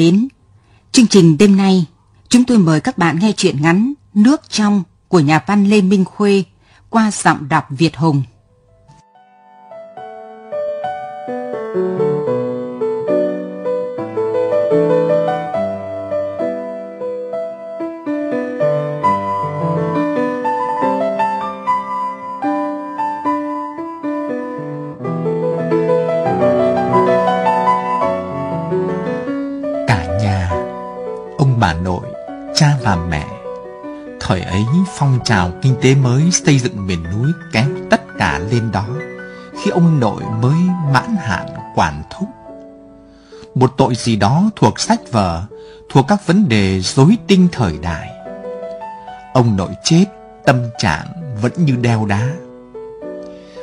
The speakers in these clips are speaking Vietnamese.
Mến, chương trình đêm nay chúng tôi mời các bạn nghe truyện ngắn Nước trong của nhà văn Lê Minh Khuê qua giọng đọc Việt Hùng. Trào kinh tế mới xây dựng miền núi kéo tất cả lên đó khi ông nội mới mãn hạn quản thúc. Một tội gì đó thuộc sách vở thuộc các vấn đề rối tinh thời đại. Ông nội chết tâm trạng vẫn như đeo đá.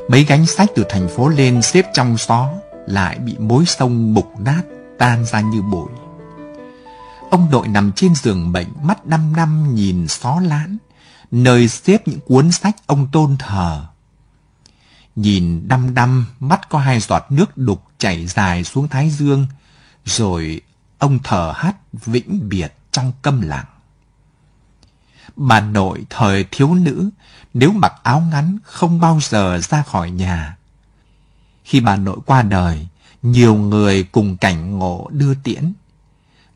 Mấy gánh sách từ thành phố lên xếp trong xó lại bị mối sông mục nát tan ra như bụi. Ông nội nằm trên giường bệnh, mắt đăm đăm nhìn xó lán, nơi xếp những cuốn sách ông tôn thờ. Nhìn đăm đăm, mắt có hai giọt nước đục chảy dài xuống thái dương, rồi ông thở hát vĩnh biệt trong câm lặng. Bà nội thời thiếu nữ, nếu mặc áo ngắn không bao giờ ra khỏi nhà. Khi bà nội qua đời, nhiều người cùng cảnh ngộ đưa tiễn.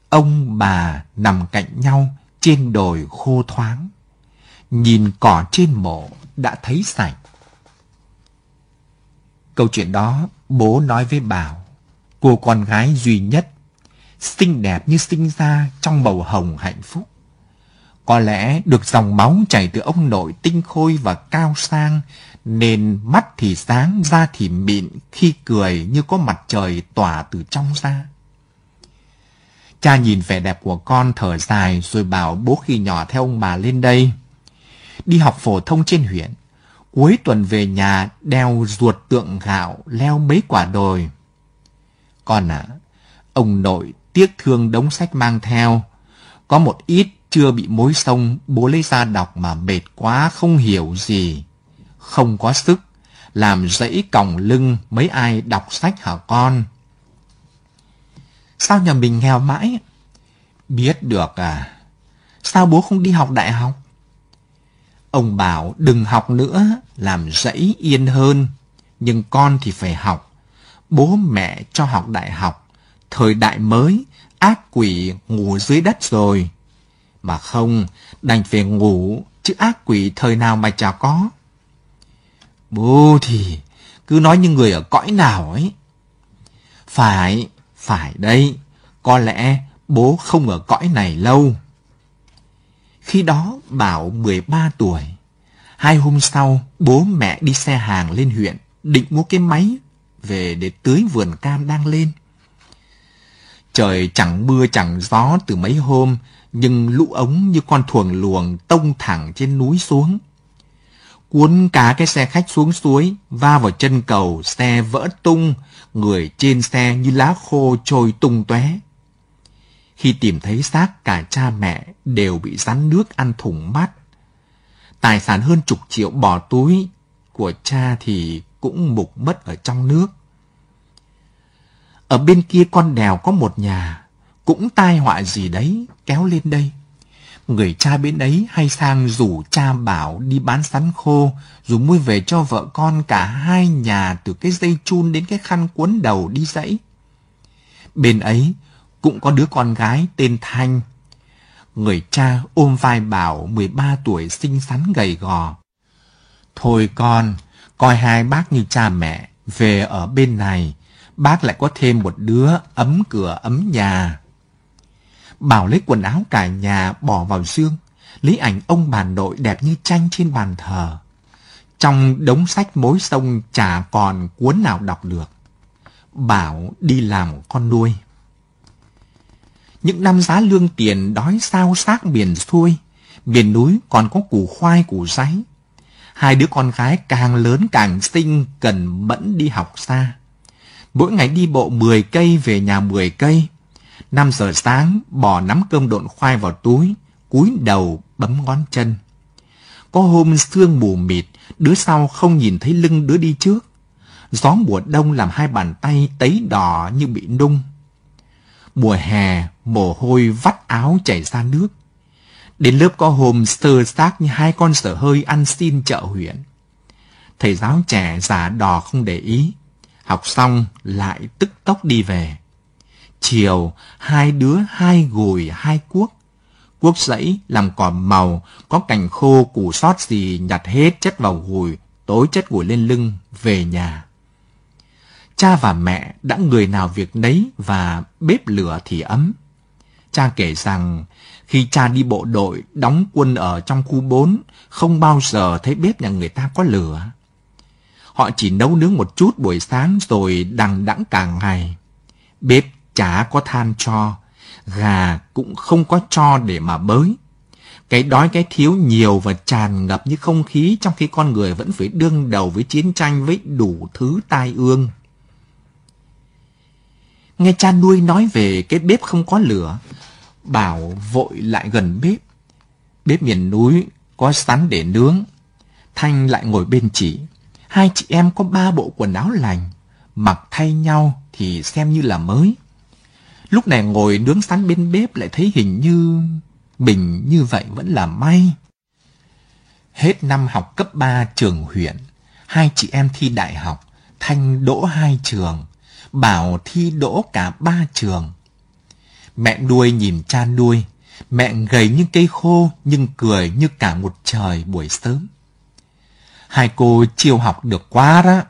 Ông bà nằm cạnh nhau trên đồi khô thoáng. Nhìn cỏ trên mộ đã thấy sạch. Câu chuyện đó bố nói với Bảo, cô con gái duy nhất, xinh đẹp như sinh ra trong bầu hồng hạnh phúc. Có lẽ được dòng máu chảy từ ông nội tinh khôi và cao sang, nên mắt thì sáng, da thì mịn, khi cười như có mặt trời tỏa từ trong ra. Cha nhìn vẻ đẹp của con thở dài rồi bảo bố khi nhỏ theo ông bà lên đây. Đi học phổ thông trên huyện. Cuối tuần về nhà đeo ruột tượng gạo leo mấy quả đồi. Con à, ông nội tiếc thương đống sách mang theo. Có một ít chưa bị mối sông bố lấy ra đọc mà mệt quá không hiểu gì. Không có sức, làm dãy còng lưng mấy ai đọc sách hả con? Sao nhà mình nghèo mãi? Biết được à? Sao bố không đi học đại học? Ông bảo đừng học nữa, làm dãy yên hơn. Nhưng con thì phải học. Bố mẹ cho học đại học. Thời đại mới, ác quỷ ngủ dưới đất rồi. Mà không, đành phải ngủ, chứ ác quỷ thời nào mà chả có. Bố thì cứ nói như người ở cõi nào ấy. Phải, phải đây, có lẽ bố không ở cõi này lâu. Khi đó Bảo 13 tuổi. Hai hôm sau, bố mẹ đi xe hàng lên huyện, định mua cái máy về để tưới vườn cam đang lên. Trời chẳng mưa chẳng gió từ mấy hôm, nhưng lũ ống như con thuồng luồng tông thẳng trên núi xuống. Cuốn cả cái xe khách xuống suối, va vào chân cầu, xe vỡ tung, người trên xe như lá khô trôi tung tóe. Khi tìm thấy xác cả cha mẹ đều bị rắn nước ăn thủng mắt. Tài sản hơn chục triệu bỏ túi của cha thì cũng mục mất ở trong nước. Ở bên kia con đèo có một nhà, cũng tai họa gì đấy kéo lên đây. Người cha bên ấy hay sang rủ cha bảo đi bán sắn khô, rồi mua về cho vợ con cả hai nhà từ cái dây chun đến cái khăn cuốn đầu đi dãy. Bên ấy cũng có đứa con gái tên Thanh. Người cha ôm vai bảo 13 tuổi xinh xắn gầy gò. Thôi con, coi hai bác như cha mẹ, về ở bên này, bác lại có thêm một đứa ấm cửa ấm nhà. Bảo lấy quần áo cả nhà bỏ vào xương lấy ảnh ông bà nội đẹp như tranh trên bàn thờ. Trong đống sách mối sông chả còn cuốn nào đọc được. Bảo đi làm con nuôi. Những năm giá lương tiền đói sao xác miền xuôi, miền núi còn có củ khoai củ sáy. Hai đứa con gái càng lớn càng xinh, cần mẫn đi học xa. Mỗi ngày đi bộ 10 cây về nhà 10 cây. 5 giờ sáng, bỏ nắm cơm độn khoai vào túi, cúi đầu bấm ngón chân. Có hôm sương mù mịt, đứa sau không nhìn thấy lưng đứa đi trước. Gió mùa đông làm hai bàn tay tấy đỏ như bị nung. Mùa hè, mồ hôi vắt áo chảy ra nước. Đến lớp có hôm sơ xác như hai con sở hơi ăn xin chợ huyện. Thầy giáo trẻ già đò không để ý. Học xong lại tức tốc đi về. Chiều, hai đứa hai gùi hai cuốc. Cuốc sẫy làm cỏ màu, có cành khô củ sót gì nhặt hết chất vào gùi, tối chất gùi lên lưng, về nhà. Cha và mẹ đã người nào việc nấy và bếp lửa thì ấm. Cha kể rằng khi cha đi bộ đội đóng quân ở trong khu 4, không bao giờ thấy bếp nhà người ta có lửa. Họ chỉ nấu nướng một chút buổi sáng rồi đằng đẵng cả ngày. Bếp chả có than cho, gà cũng không có cho để mà bới. Cái đói cái thiếu nhiều và tràn ngập như không khí trong khi con người vẫn phải đương đầu với chiến tranh với đủ thứ tai ương. Nghe cha nuôi nói về cái bếp không có lửa, Bảo vội lại gần bếp. Bếp miền núi có sắn để nướng. Thanh lại ngồi bên chị. Hai chị em có ba bộ quần áo lành. Mặc thay nhau thì xem như là mới. Lúc này ngồi nướng sắn bên bếp lại thấy hình như mình như vậy vẫn là may. Hết năm học cấp 3 trường huyện, hai chị em thi đại học, Thanh đỗ hai trường, Bảo thi đỗ cả ba trường. Mẹ nuôi nhìn cha nuôi, mẹ gầy như cây khô nhưng cười như cả một trời buổi sớm. Hai cô chiêu học được quá đó.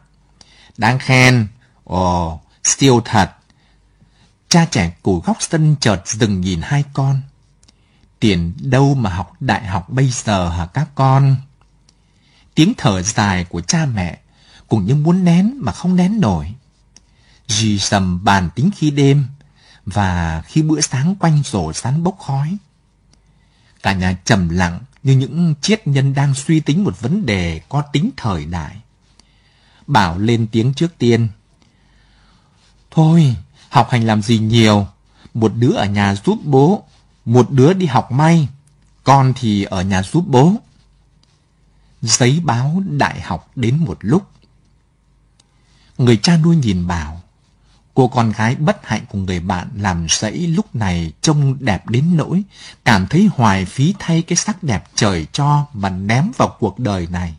Đáng khen. Ồ, siêu thật. Cha trẻ củ góc sân chợt dừng nhìn hai con. Tiền đâu mà học đại học bây giờ hả các con? Tiếng thở dài của cha mẹ cũng như muốn nén mà không nén nổi. Dì sầm bàn tính khi đêm, và khi bữa sáng quanh rổ sán bốc khói. Cả nhà trầm lặng như những triết nhân đang suy tính một vấn đề có tính thời đại. Bảo lên tiếng trước tiên. Thôi, học hành làm gì nhiều. Một đứa ở nhà giúp bố, một đứa đi học may, con thì ở nhà giúp bố. Giấy báo đại học đến một lúc. Người cha nuôi nhìn Bảo, Cô con gái bất hạnh của người bạn làm sẫy lúc này trông đẹp đến nỗi, cảm thấy hoài phí thay cái sắc đẹp trời cho mà ném vào cuộc đời này.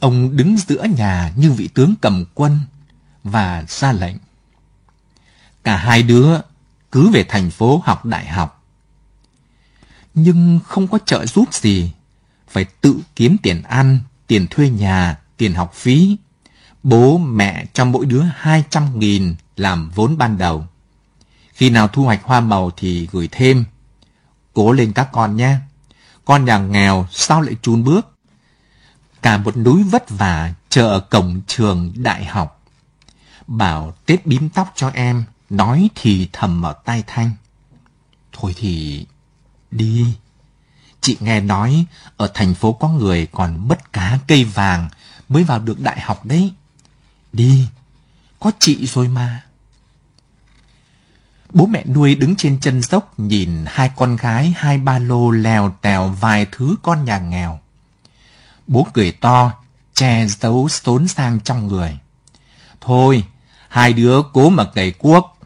Ông đứng giữa nhà như vị tướng cầm quân và ra lệnh. Cả hai đứa cứ về thành phố học đại học. Nhưng không có trợ giúp gì, phải tự kiếm tiền ăn, tiền thuê nhà, tiền học phí Bố mẹ cho mỗi đứa 200 nghìn làm vốn ban đầu. Khi nào thu hoạch hoa màu thì gửi thêm. Cố lên các con nhé. Con nhà nghèo sao lại chun bước? Cả một núi vất vả chờ ở cổng trường đại học. Bảo tết bím tóc cho em, nói thì thầm ở tai Thanh. Thôi thì đi. Chị nghe nói ở thành phố có người còn mất cá cây vàng mới vào được đại học đấy. Đi, có chị rồi mà. Bố mẹ nuôi đứng trên chân dốc nhìn hai con gái hai ba lô lèo tèo vài thứ con nhà nghèo. Bố cười to, che giấu xốn sang trong người. Thôi, hai đứa cố mà cày cuốc.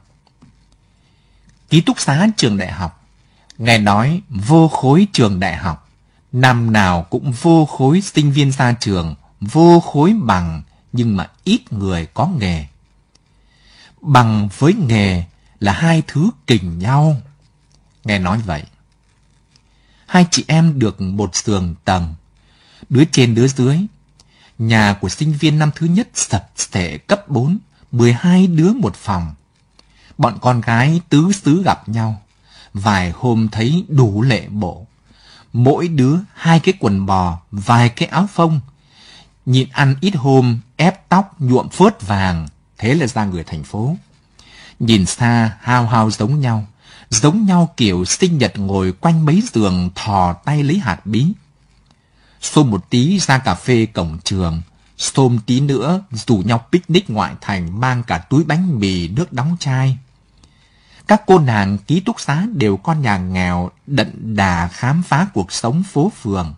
Ký túc xá trường đại học. Nghe nói vô khối trường đại học. Năm nào cũng vô khối sinh viên ra trường, vô khối bằng, nhưng mà ít người có nghề. Bằng với nghề là hai thứ kình nhau. Nghe nói vậy. Hai chị em được một giường tầng, đứa trên đứa dưới, Nhà của sinh viên năm thứ nhất sập sệ cấp 4, 12 đứa một phòng. Bọn con gái tứ xứ gặp nhau. Vài hôm thấy đủ lệ bộ. Mỗi đứa hai cái quần bò, vài cái áo phông. Nhịn ăn ít hôm, ép tóc, nhuộm phớt vàng. Thế là ra người thành phố. Nhìn xa, hao hao giống nhau. Giống nhau kiểu sinh nhật ngồi quanh mấy giường thò tay lấy hạt bí. xôm một tí ra cà phê cổng trường, xôm tí nữa rủ nhau picnic ngoại thành mang cả túi bánh mì nước đóng chai. Các cô nàng ký túc xá đều con nhà nghèo đận đà khám phá cuộc sống phố phường.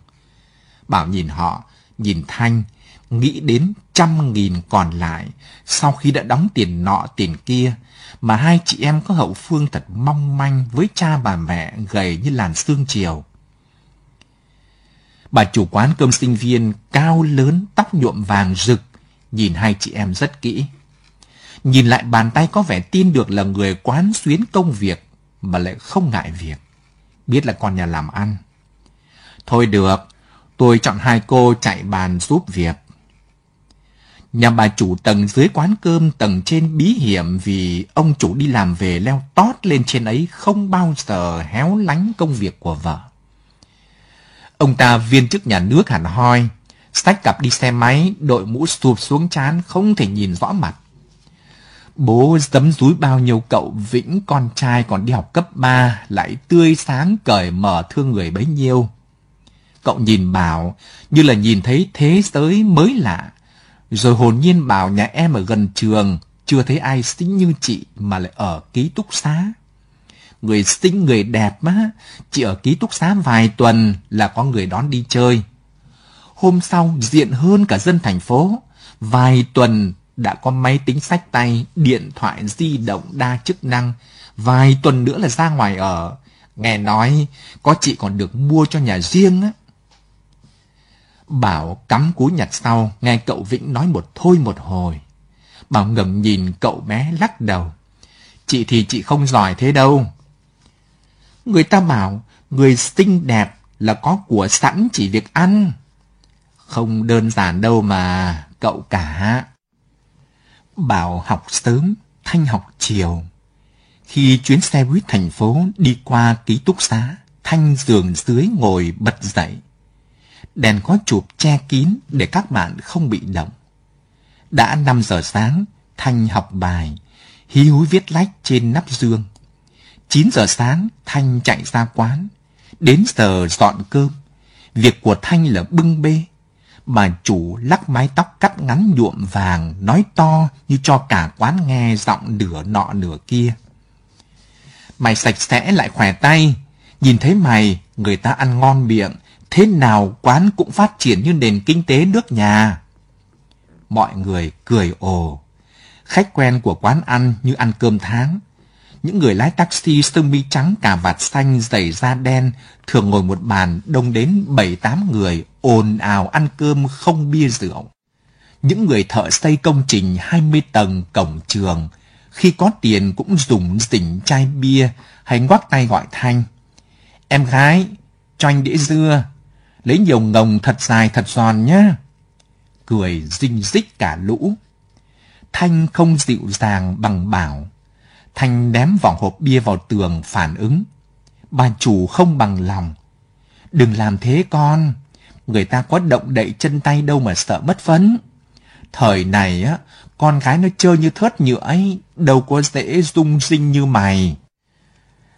Bảo nhìn họ, nhìn Thanh, nghĩ đến trăm nghìn còn lại sau khi đã đóng tiền nọ tiền kia mà hai chị em có hậu phương thật mong manh với cha bà mẹ gầy như làn xương chiều. Bà chủ quán cơm sinh viên cao lớn tóc nhuộm vàng rực nhìn hai chị em rất kỹ. Nhìn lại bàn tay có vẻ tin được là người quán xuyến công việc mà lại không ngại việc. Biết là con nhà làm ăn. Thôi được, tôi chọn hai cô chạy bàn giúp việc. Nhà bà chủ tầng dưới quán cơm tầng trên bí hiểm vì ông chủ đi làm về leo tót lên trên ấy không bao giờ héo lánh công việc của vợ. Ông ta viên chức nhà nước hẳn hoi, sách cặp đi xe máy, đội mũ sụp xuống chán không thể nhìn rõ mặt. Bố dấm dúi bao nhiêu cậu Vĩnh con trai còn đi học cấp 3 lại tươi sáng cởi mở thương người bấy nhiêu. Cậu nhìn Bảo như là nhìn thấy thế giới mới lạ. Rồi hồn nhiên bảo nhà em ở gần trường chưa thấy ai xinh như chị mà lại ở ký túc xá. Người xinh người đẹp á, chị ở ký túc xá vài tuần là có người đón đi chơi. Hôm sau diện hơn cả dân thành phố, vài tuần đã có máy tính sách tay, điện thoại di động đa chức năng, vài tuần nữa là ra ngoài ở. Nghe nói có chị còn được mua cho nhà riêng á. Bảo cắm cúi nhặt sau, nghe cậu Vĩnh nói một thôi một hồi. Bảo ngẩng nhìn cậu bé lắc đầu. Chị thì chị không giỏi thế đâu. Người ta bảo người xinh đẹp là có của sẵn chỉ việc ăn. Không đơn giản đâu mà, cậu cả. Bảo học sớm, Thanh học chiều. Khi chuyến xe buýt thành phố đi qua ký túc xá, Thanh giường dưới ngồi bật dậy. Đèn có chụp che kín để các bạn không bị động. Đã 5 giờ sáng, Thanh học bài, hí húi viết lách trên nắp dương. 9 giờ sáng, Thanh chạy ra quán. Đến giờ dọn cơm. Việc của Thanh là bưng bê. Bà chủ lắc mái tóc cắt ngắn nhuộm vàng, nói to như cho cả quán nghe giọng nửa nọ nửa kia. Mày sạch sẽ lại khỏe tay. Nhìn thấy mày, người ta ăn ngon miệng. Thế nào quán cũng phát triển như nền kinh tế nước nhà. Mọi người cười ồ. Khách quen của quán ăn như ăn cơm tháng những người lái taxi sơ mi trắng cà vạt xanh dày da đen thường ngồi một bàn đông đến bảy tám người ồn ào ăn cơm không bia rượu. Những người thợ xây công trình 20 tầng cổng trường khi có tiền cũng dùng dỉnh chai bia hay ngoắc tay gọi Thanh. Em gái, cho anh đĩa dưa, lấy nhiều ngồng thật dài thật giòn nhá. Cười rinh dích cả lũ. Thanh không dịu dàng bằng bảo Thanh ném vỏ hộp bia vào tường phản ứng. Bà chủ không bằng lòng. Đừng làm thế con. Người ta có động đậy chân tay đâu mà sợ mất phấn. Thời này á, con gái nó chơi như thớt nhựa ấy, đâu có dễ dung sinh như mày.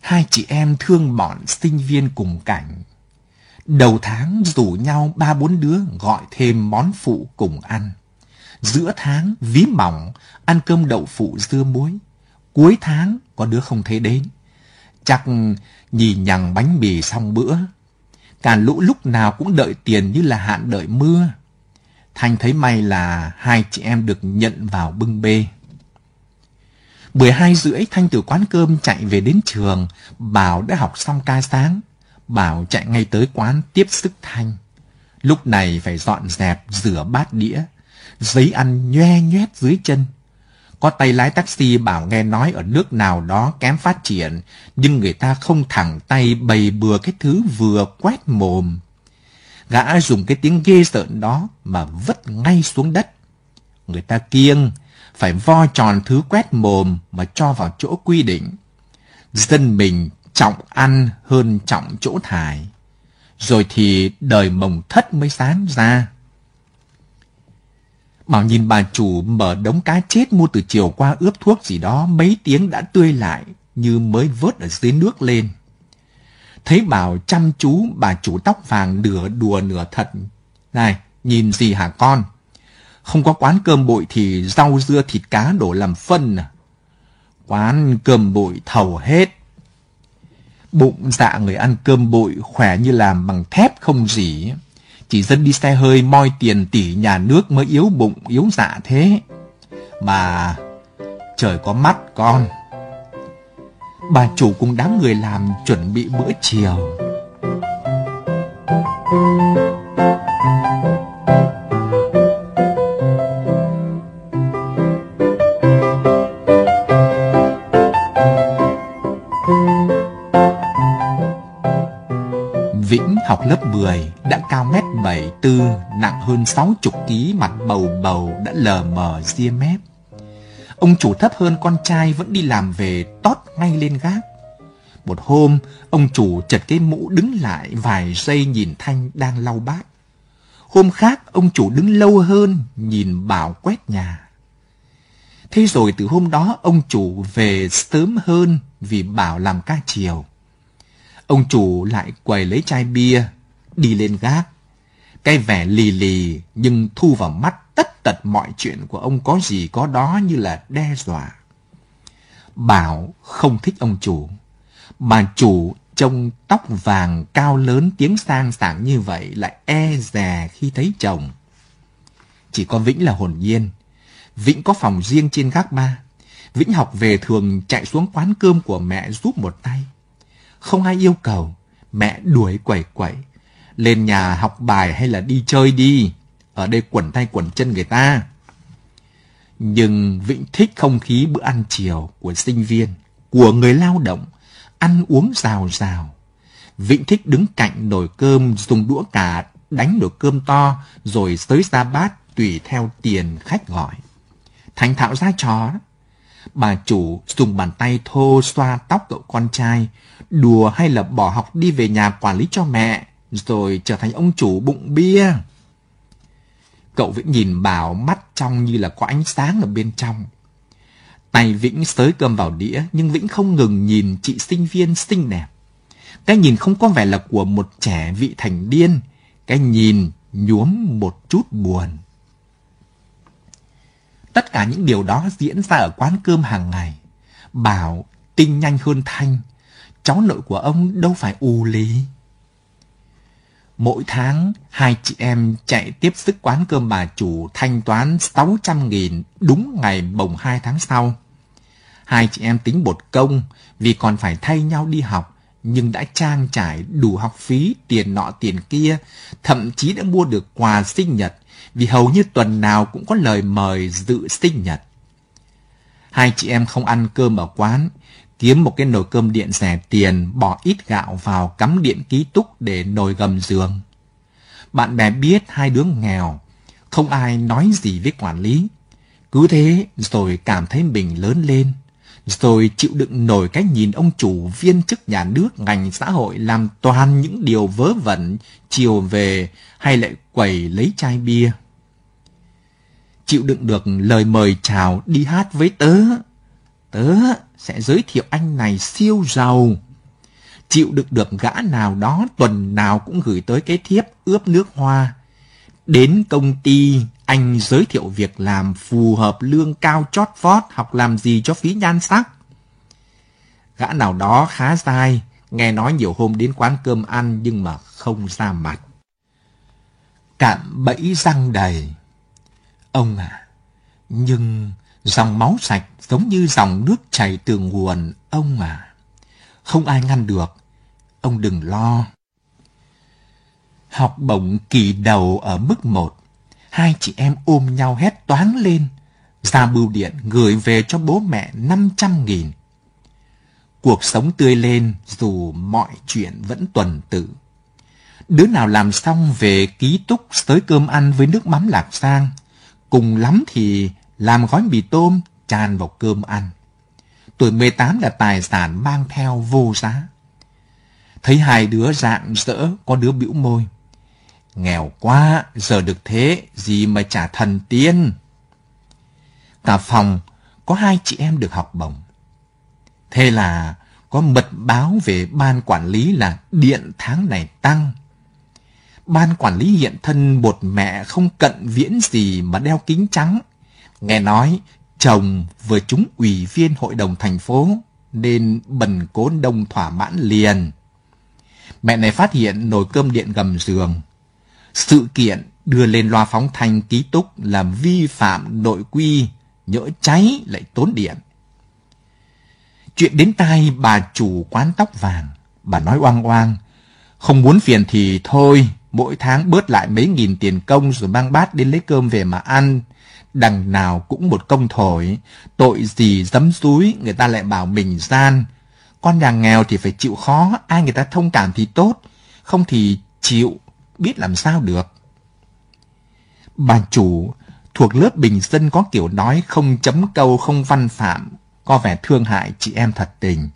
Hai chị em thương bọn sinh viên cùng cảnh. Đầu tháng rủ nhau ba bốn đứa gọi thêm món phụ cùng ăn. Giữa tháng ví mỏng, ăn cơm đậu phụ dưa muối cuối tháng có đứa không thấy đến. Chắc nhì nhằng bánh mì xong bữa. Cả lũ lúc nào cũng đợi tiền như là hạn đợi mưa. Thanh thấy may là hai chị em được nhận vào bưng bê. 12 rưỡi Thanh từ quán cơm chạy về đến trường, Bảo đã học xong ca sáng. Bảo chạy ngay tới quán tiếp sức Thanh. Lúc này phải dọn dẹp, rửa bát đĩa, giấy ăn nhoe nhoét dưới chân. Có tay lái taxi bảo nghe nói ở nước nào đó kém phát triển, nhưng người ta không thẳng tay bày bừa cái thứ vừa quét mồm. Gã dùng cái tiếng ghê sợ đó mà vứt ngay xuống đất. Người ta kiêng, phải vo tròn thứ quét mồm mà cho vào chỗ quy định. Dân mình trọng ăn hơn trọng chỗ thải. Rồi thì đời mồng thất mới sáng ra. Bảo nhìn bà chủ mở đống cá chết mua từ chiều qua ướp thuốc gì đó mấy tiếng đã tươi lại như mới vớt ở dưới nước lên. Thấy Bảo chăm chú bà chủ tóc vàng nửa đùa nửa thật. Này, nhìn gì hả con? Không có quán cơm bụi thì rau dưa thịt cá đổ làm phân à? Quán cơm bụi thầu hết. Bụng dạ người ăn cơm bụi khỏe như làm bằng thép không gì. Chỉ dân đi xe hơi moi tiền tỷ nhà nước mới yếu bụng, yếu dạ thế. Mà trời có mắt, con. Bà chủ cùng đám người làm chuẩn bị bữa chiều. Vĩnh học lớp 10 đã cao mét 74, nặng hơn 60 ký, mặt bầu bầu đã lờ mờ ria mép. Ông chủ thấp hơn con trai vẫn đi làm về tót ngay lên gác. Một hôm, ông chủ chật cái mũ đứng lại vài giây nhìn Thanh đang lau bát. Hôm khác, ông chủ đứng lâu hơn nhìn Bảo quét nhà. Thế rồi từ hôm đó, ông chủ về sớm hơn vì Bảo làm ca chiều. Ông chủ lại quầy lấy chai bia, đi lên gác. Cái vẻ lì lì nhưng thu vào mắt tất tật mọi chuyện của ông có gì có đó như là đe dọa. Bảo không thích ông chủ. Bà chủ trông tóc vàng cao lớn tiếng sang sảng như vậy lại e dè khi thấy chồng. Chỉ có Vĩnh là hồn nhiên. Vĩnh có phòng riêng trên gác ba. Vĩnh học về thường chạy xuống quán cơm của mẹ giúp một tay. Không ai yêu cầu, mẹ đuổi quẩy quẩy. Lên nhà học bài hay là đi chơi đi, ở đây quẩn tay quẩn chân người ta. Nhưng Vĩnh thích không khí bữa ăn chiều của sinh viên, của người lao động, ăn uống rào rào. Vĩnh thích đứng cạnh nồi cơm dùng đũa cả đánh nồi cơm to rồi tới ra bát tùy theo tiền khách gọi. Thành thạo ra trò Bà chủ dùng bàn tay thô xoa tóc cậu con trai, đùa hay là bỏ học đi về nhà quản lý cho mẹ, rồi trở thành ông chủ bụng bia. Cậu Vĩnh nhìn Bảo mắt trong như là có ánh sáng ở bên trong. Tay Vĩnh sới cơm vào đĩa, nhưng Vĩnh không ngừng nhìn chị sinh viên xinh đẹp. Cái nhìn không có vẻ là của một trẻ vị thành điên, cái nhìn nhuốm một chút buồn. Tất cả những điều đó diễn ra ở quán cơm hàng ngày. Bảo tinh nhanh hơn Thanh, cháu nội của ông đâu phải ù lý. Mỗi tháng, hai chị em chạy tiếp sức quán cơm bà chủ thanh toán 600.000 đúng ngày bồng hai tháng sau. Hai chị em tính bột công vì còn phải thay nhau đi học, nhưng đã trang trải đủ học phí, tiền nọ tiền kia, thậm chí đã mua được quà sinh nhật vì hầu như tuần nào cũng có lời mời dự sinh nhật. Hai chị em không ăn cơm ở quán, kiếm một cái nồi cơm điện rẻ tiền, bỏ ít gạo vào cắm điện ký túc để nồi gầm giường. Bạn bè biết hai đứa nghèo, không ai nói gì với quản lý. Cứ thế rồi cảm thấy mình lớn lên, rồi chịu đựng nổi cái nhìn ông chủ viên chức nhà nước ngành xã hội làm toàn những điều vớ vẩn, chiều về hay lại quẩy lấy chai bia. Chịu đựng được lời mời chào đi hát với tớ. Tớ sẽ giới thiệu anh này siêu giàu. Chịu đựng được gã nào đó tuần nào cũng gửi tới cái thiếp ướp nước hoa. Đến công ty, anh giới thiệu việc làm phù hợp lương cao chót vót, học làm gì cho phí nhan sắc. Gã nào đó khá dai, nghe nói nhiều hôm đến quán cơm ăn nhưng mà không ra mặt. Cạm bẫy răng đầy. Ông à, nhưng dòng máu sạch giống như dòng nước chảy từ nguồn, ông à. Không ai ngăn được, ông đừng lo. Học bổng kỳ đầu ở mức một, hai chị em ôm nhau hét toáng lên, ra bưu điện gửi về cho bố mẹ 500 nghìn. Cuộc sống tươi lên dù mọi chuyện vẫn tuần tự. Đứa nào làm xong về ký túc tới cơm ăn với nước mắm lạc sang. Cùng lắm thì làm gói mì tôm tràn vào cơm ăn. Tuổi 18 là tài sản mang theo vô giá. Thấy hai đứa dạng dỡ, có đứa bĩu môi. Nghèo quá, giờ được thế, gì mà trả thần tiên. Cả phòng có hai chị em được học bổng. Thế là có mật báo về ban quản lý là điện tháng này tăng. Ban quản lý hiện thân bột mẹ không cận viễn gì mà đeo kính trắng. Nghe nói chồng vừa chúng ủy viên hội đồng thành phố nên bần cố đông thỏa mãn liền. Mẹ này phát hiện nồi cơm điện gầm giường. Sự kiện đưa lên loa phóng thanh ký túc là vi phạm nội quy, nhỡ cháy lại tốn điện. Chuyện đến tai bà chủ quán tóc vàng, bà nói oang oang, không muốn phiền thì thôi, mỗi tháng bớt lại mấy nghìn tiền công rồi mang bát đến lấy cơm về mà ăn. Đằng nào cũng một công thổi, tội gì dấm dúi người ta lại bảo mình gian. Con nhà nghèo thì phải chịu khó, ai người ta thông cảm thì tốt, không thì chịu, biết làm sao được. Bà chủ thuộc lớp bình dân có kiểu nói không chấm câu không văn phạm, có vẻ thương hại chị em thật tình.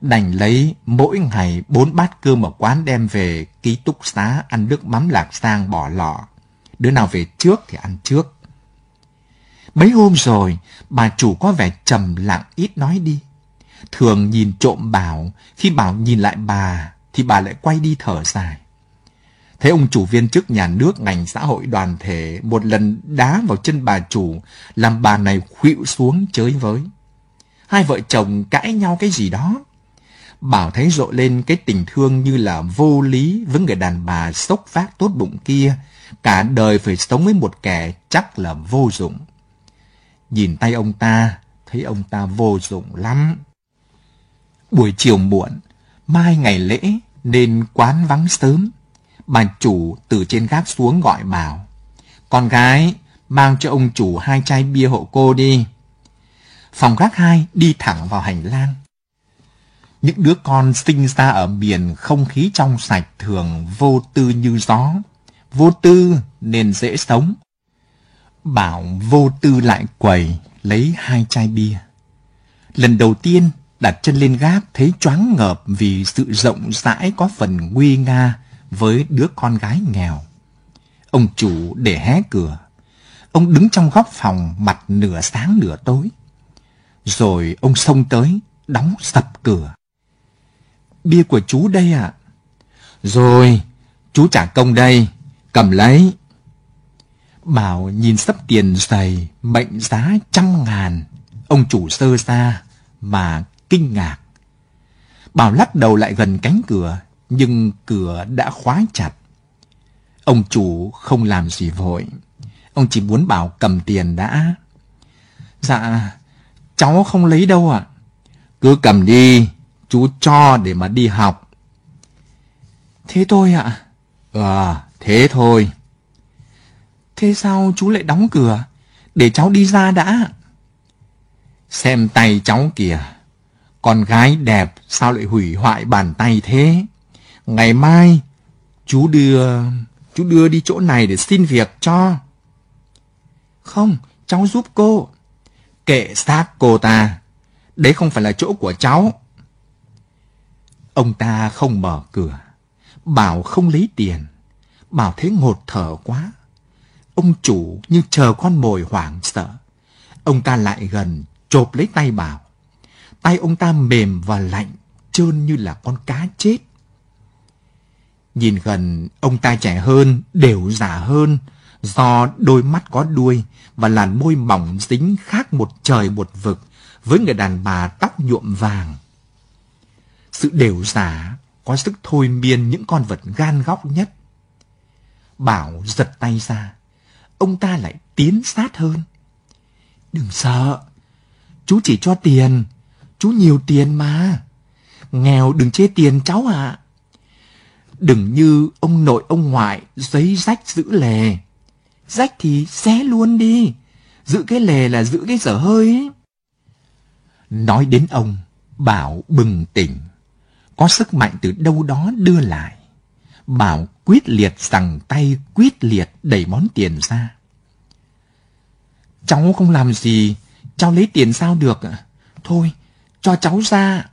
Đành lấy mỗi ngày bốn bát cơm ở quán đem về ký túc xá ăn nước mắm lạc sang bỏ lọ. Đứa nào về trước thì ăn trước. Mấy hôm rồi, bà chủ có vẻ trầm lặng ít nói đi. Thường nhìn trộm Bảo, khi Bảo nhìn lại bà, thì bà lại quay đi thở dài thế ông chủ viên chức nhà nước ngành xã hội đoàn thể một lần đá vào chân bà chủ, làm bà này khuỵu xuống chới với. Hai vợ chồng cãi nhau cái gì đó. Bảo thấy rộ lên cái tình thương như là vô lý với người đàn bà sốc phát tốt bụng kia, cả đời phải sống với một kẻ chắc là vô dụng. Nhìn tay ông ta, thấy ông ta vô dụng lắm. Buổi chiều muộn, mai ngày lễ nên quán vắng sớm. Bà chủ từ trên gác xuống gọi bảo. Con gái, mang cho ông chủ hai chai bia hộ cô đi. Phòng gác hai đi thẳng vào hành lang. Những đứa con sinh ra ở biển không khí trong sạch thường vô tư như gió. Vô tư nên dễ sống. Bảo vô tư lại quầy lấy hai chai bia. Lần đầu tiên đặt chân lên gác thấy choáng ngợp vì sự rộng rãi có phần nguy nga với đứa con gái nghèo. Ông chủ để hé cửa. Ông đứng trong góc phòng mặt nửa sáng nửa tối. Rồi ông xông tới, đóng sập cửa. Bia của chú đây ạ. Rồi, chú trả công đây, cầm lấy. Bảo nhìn sắp tiền dày, mệnh giá trăm ngàn. Ông chủ sơ xa mà kinh ngạc. Bảo lắc đầu lại gần cánh cửa, nhưng cửa đã khóa chặt. Ông chủ không làm gì vội. Ông chỉ muốn bảo cầm tiền đã. Dạ, cháu không lấy đâu ạ. Cứ cầm đi, chú cho để mà đi học. Thế thôi ạ. Ờ, thế thôi. Thế sao chú lại đóng cửa? Để cháu đi ra đã. Xem tay cháu kìa. Con gái đẹp sao lại hủy hoại bàn tay thế? Ngày mai chú đưa chú đưa đi chỗ này để xin việc cho. Không, cháu giúp cô. Kệ xác cô ta. Đấy không phải là chỗ của cháu. Ông ta không mở cửa. Bảo không lấy tiền. Bảo thế ngột thở quá. Ông chủ như chờ con mồi hoảng sợ. Ông ta lại gần, chộp lấy tay Bảo. Tay ông ta mềm và lạnh, trơn như là con cá chết. Nhìn gần, ông ta trẻ hơn, đều giả hơn, do đôi mắt có đuôi và làn môi mỏng dính khác một trời một vực với người đàn bà tóc nhuộm vàng. Sự đều giả có sức thôi miên những con vật gan góc nhất. Bảo giật tay ra, ông ta lại tiến sát hơn. Đừng sợ, chú chỉ cho tiền, chú nhiều tiền mà. Nghèo đừng chê tiền cháu ạ. Đừng như ông nội ông ngoại giấy rách giữ lề. Rách thì xé luôn đi. Giữ cái lề là giữ cái dở hơi ấy. Nói đến ông, Bảo bừng tỉnh. Có sức mạnh từ đâu đó đưa lại. Bảo quyết liệt rằng tay quyết liệt đẩy món tiền ra. Cháu không làm gì, cháu lấy tiền sao được? Thôi, cho cháu ra.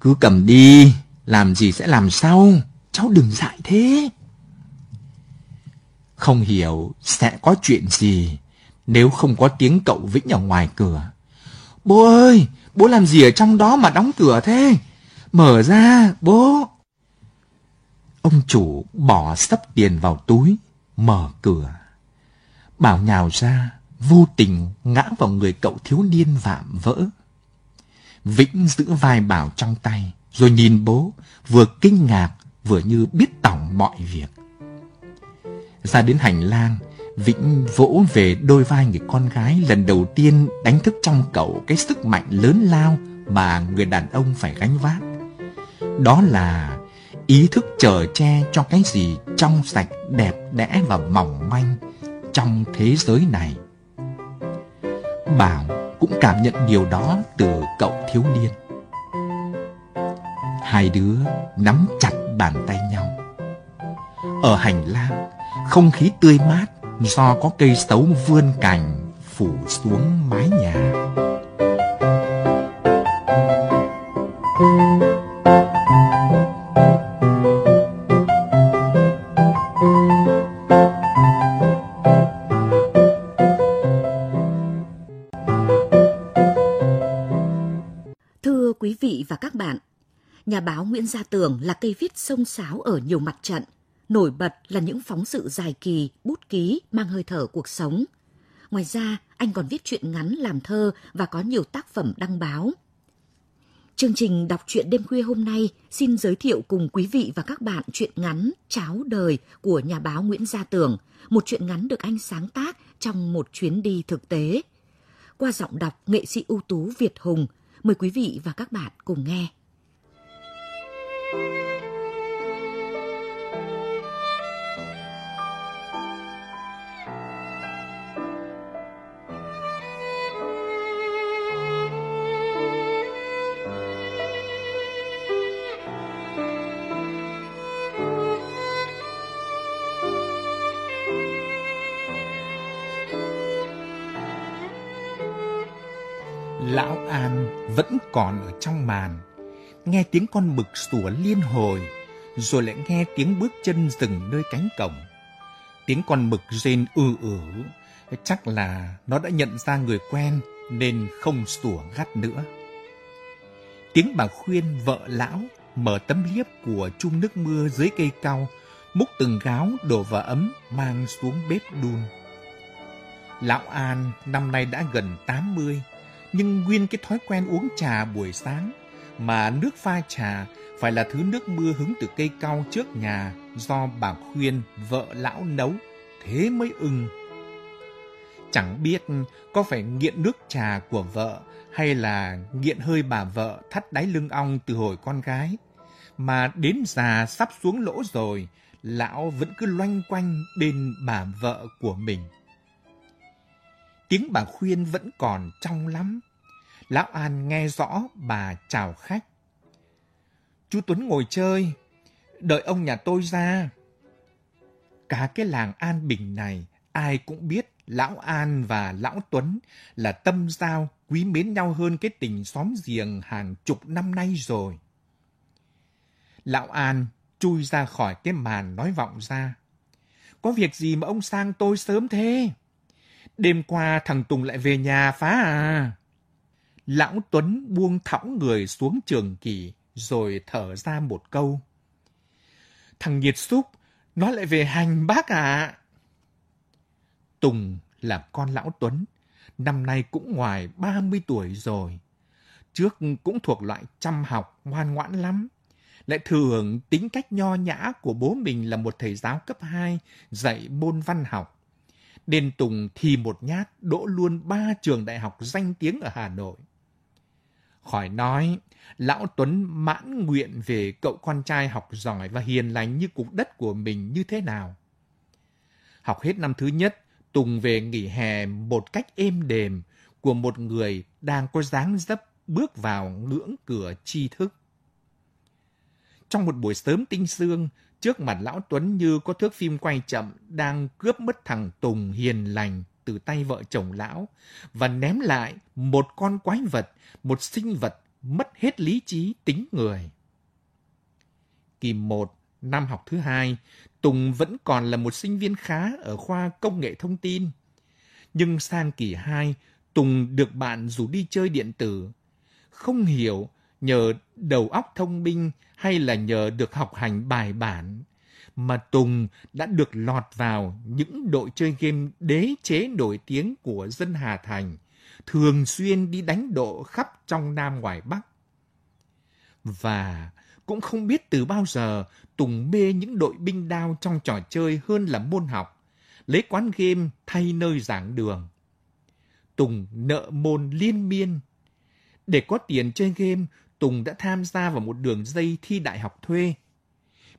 Cứ cầm đi, làm gì sẽ làm sau, cháu đừng dại thế. Không hiểu sẽ có chuyện gì nếu không có tiếng cậu Vĩnh ở ngoài cửa. Bố ơi, bố làm gì ở trong đó mà đóng cửa thế? Mở ra, bố. Ông chủ bỏ sắp tiền vào túi, mở cửa. Bảo nhào ra, vô tình ngã vào người cậu thiếu niên vạm vỡ. Vĩnh giữ vai Bảo trong tay, rồi nhìn bố, vừa kinh ngạc, vừa như biết tổng mọi việc. Ra đến hành lang, Vĩnh vỗ về đôi vai người con gái lần đầu tiên đánh thức trong cậu cái sức mạnh lớn lao mà người đàn ông phải gánh vác. Đó là ý thức chở che cho cái gì trong sạch, đẹp đẽ và mỏng manh trong thế giới này. Bảo cũng cảm nhận điều đó từ cậu thiếu niên. Hai đứa nắm chặt bàn tay nhau. Ở hành lang, không khí tươi mát do có cây sấu vươn cành phủ xuống mái nhà. Nhà báo Nguyễn Gia Tường là cây viết sông sáo ở nhiều mặt trận, nổi bật là những phóng sự dài kỳ, bút ký mang hơi thở cuộc sống. Ngoài ra, anh còn viết truyện ngắn làm thơ và có nhiều tác phẩm đăng báo. Chương trình đọc truyện đêm khuya hôm nay xin giới thiệu cùng quý vị và các bạn truyện ngắn Cháo đời của nhà báo Nguyễn Gia Tường, một truyện ngắn được anh sáng tác trong một chuyến đi thực tế. Qua giọng đọc nghệ sĩ ưu tú Việt Hùng, mời quý vị và các bạn cùng nghe. Lão An vẫn còn ở trong màn, nghe tiếng con mực sủa liên hồi, rồi lại nghe tiếng bước chân dừng nơi cánh cổng. Tiếng con mực rên ư ử, chắc là nó đã nhận ra người quen nên không sủa gắt nữa. Tiếng bà khuyên vợ lão mở tấm liếp của chung nước mưa dưới cây cao, múc từng gáo đổ vào ấm mang xuống bếp đun. Lão An năm nay đã gần 80, nhưng nguyên cái thói quen uống trà buổi sáng mà nước pha trà phải là thứ nước mưa hứng từ cây cao trước nhà do bà khuyên vợ lão nấu, thế mới ưng. Chẳng biết có phải nghiện nước trà của vợ hay là nghiện hơi bà vợ thắt đáy lưng ong từ hồi con gái, mà đến già sắp xuống lỗ rồi, lão vẫn cứ loanh quanh bên bà vợ của mình. Tiếng bà khuyên vẫn còn trong lắm. Lão An nghe rõ bà chào khách. Chú Tuấn ngồi chơi, đợi ông nhà tôi ra. Cả cái làng An Bình này, ai cũng biết Lão An và Lão Tuấn là tâm giao quý mến nhau hơn cái tình xóm giềng hàng chục năm nay rồi. Lão An chui ra khỏi cái màn nói vọng ra. Có việc gì mà ông sang tôi sớm thế? Đêm qua thằng Tùng lại về nhà phá à? Lão Tuấn buông thõng người xuống trường kỳ, rồi thở ra một câu. Thằng Nhiệt Xúc, nó lại về hành bác à? Tùng là con lão Tuấn, năm nay cũng ngoài 30 tuổi rồi. Trước cũng thuộc loại chăm học, ngoan ngoãn lắm. Lại thừa hưởng tính cách nho nhã của bố mình là một thầy giáo cấp 2, dạy môn văn học. Nên Tùng thì một nhát đỗ luôn ba trường đại học danh tiếng ở Hà Nội. Khỏi nói, Lão Tuấn mãn nguyện về cậu con trai học giỏi và hiền lành như cục đất của mình như thế nào. Học hết năm thứ nhất, Tùng về nghỉ hè một cách êm đềm của một người đang có dáng dấp bước vào ngưỡng cửa tri thức. trong một buổi sớm tinh sương, trước mặt lão Tuấn như có thước phim quay chậm đang cướp mất thằng Tùng hiền lành từ tay vợ chồng lão và ném lại một con quái vật, một sinh vật mất hết lý trí tính người. Kỳ 1, năm học thứ hai, Tùng vẫn còn là một sinh viên khá ở khoa công nghệ thông tin. Nhưng sang kỳ 2, Tùng được bạn rủ đi chơi điện tử. Không hiểu nhờ đầu óc thông minh hay là nhờ được học hành bài bản, mà Tùng đã được lọt vào những đội chơi game đế chế nổi tiếng của dân Hà Thành, thường xuyên đi đánh độ khắp trong Nam ngoài Bắc. Và cũng không biết từ bao giờ Tùng mê những đội binh đao trong trò chơi hơn là môn học, lấy quán game thay nơi giảng đường. Tùng nợ môn liên miên. Để có tiền chơi game, Tùng đã tham gia vào một đường dây thi đại học thuê.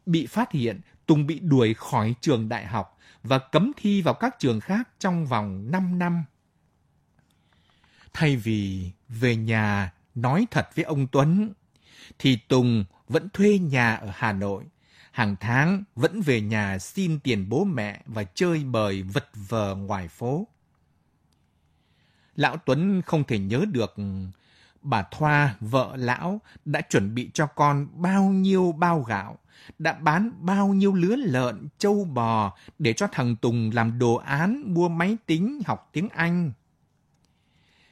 Bị phát hiện, Tùng bị đuổi khỏi trường đại học và cấm thi vào các trường khác trong vòng 5 năm. Thay vì về nhà nói thật với ông Tuấn, thì Tùng vẫn thuê nhà ở Hà Nội. Hàng tháng vẫn về nhà xin tiền bố mẹ và chơi bời vật vờ ngoài phố. Lão Tuấn không thể nhớ được bà Thoa, vợ lão, đã chuẩn bị cho con bao nhiêu bao gạo, đã bán bao nhiêu lứa lợn, trâu bò để cho thằng Tùng làm đồ án mua máy tính học tiếng Anh.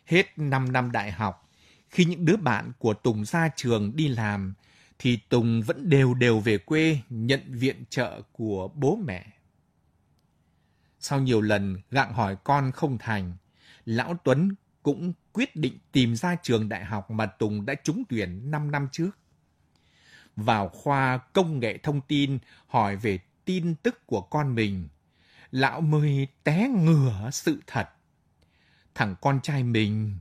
Hết 5 năm đại học, khi những đứa bạn của Tùng ra trường đi làm, thì Tùng vẫn đều đều về quê nhận viện trợ của bố mẹ. Sau nhiều lần gặng hỏi con không thành, Lão Tuấn cũng quyết định tìm ra trường đại học mà Tùng đã trúng tuyển 5 năm trước. Vào khoa công nghệ thông tin hỏi về tin tức của con mình, lão mới té ngửa sự thật. Thằng con trai mình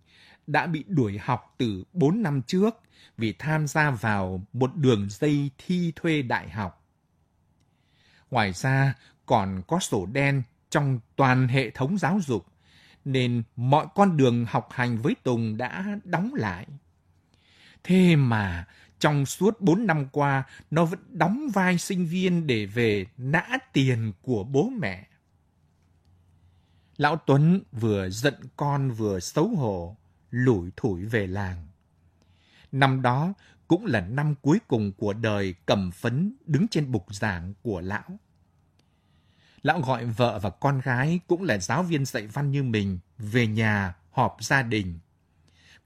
đã bị đuổi học từ 4 năm trước vì tham gia vào một đường dây thi thuê đại học. Ngoài ra, còn có sổ đen trong toàn hệ thống giáo dục nên mọi con đường học hành với Tùng đã đóng lại. Thế mà trong suốt bốn năm qua, nó vẫn đóng vai sinh viên để về nã tiền của bố mẹ. Lão Tuấn vừa giận con vừa xấu hổ, lủi thủi về làng. Năm đó cũng là năm cuối cùng của đời cầm phấn đứng trên bục giảng của lão. Lão gọi vợ và con gái cũng là giáo viên dạy văn như mình về nhà họp gia đình.